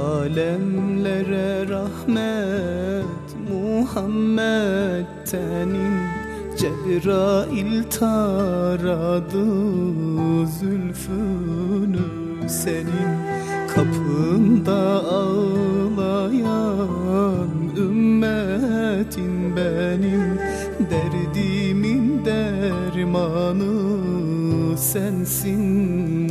Alemlere rahmet Muhammed'tenin Cebrail taradı zülfünü senin Kapında ağlayan ümmetin benim Derdimin dermanı sensin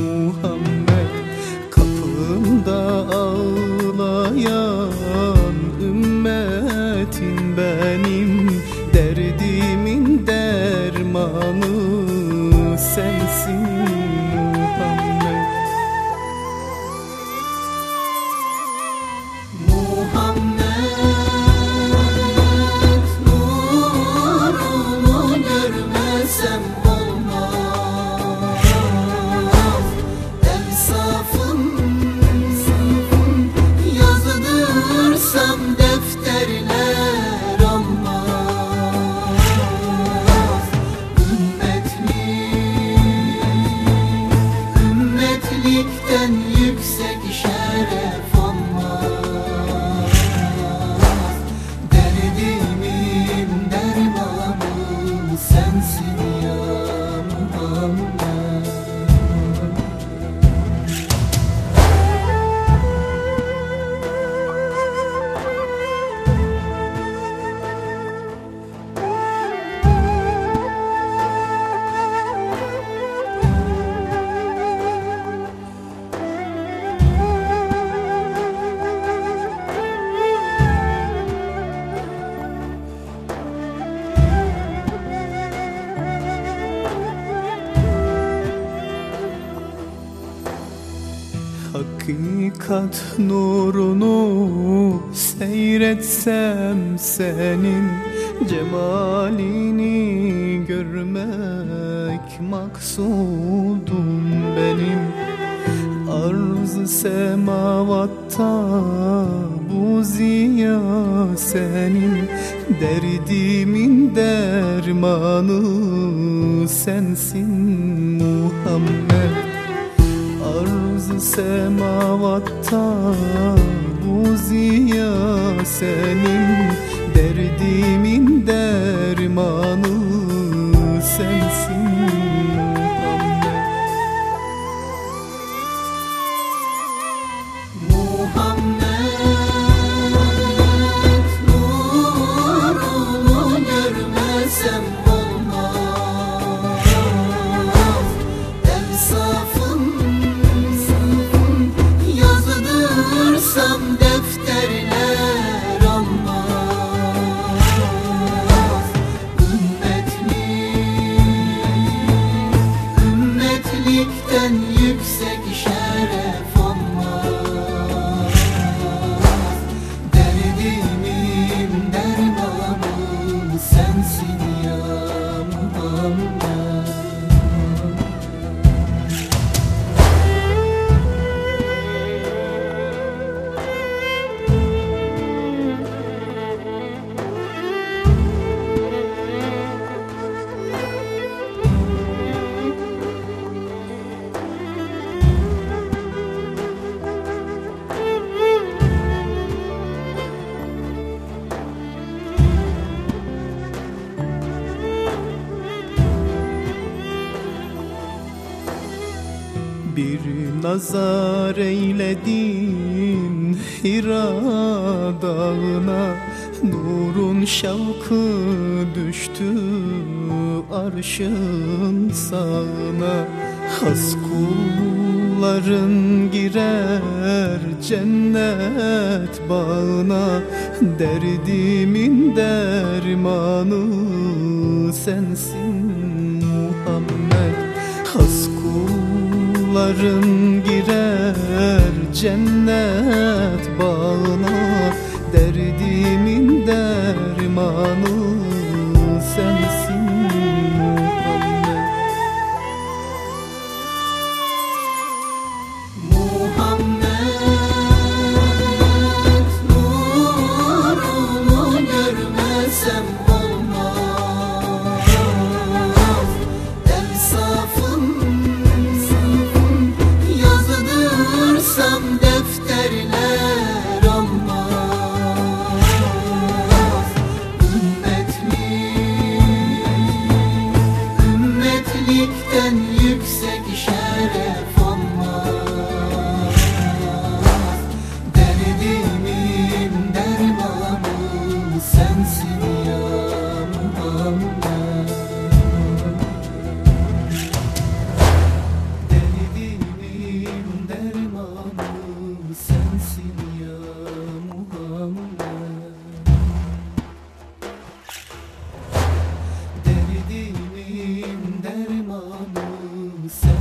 Hakikat nurunu seyretsem senin Cemalini görmek maksudum benim. Arz-ı semavatta bu ziya senin. Derdimin dermanı sensin Muhammed semavatta bu ziya senin Derdimin dermanı sensin Bir nazar eyledin Hira dağına Nurun şavkı düştü arşın sağına. Has kulların girer cennet bağına Derdimin dermanı sensin Kollarım girer cennet bağına Derdimin dermanı Derdimin dermanı sensin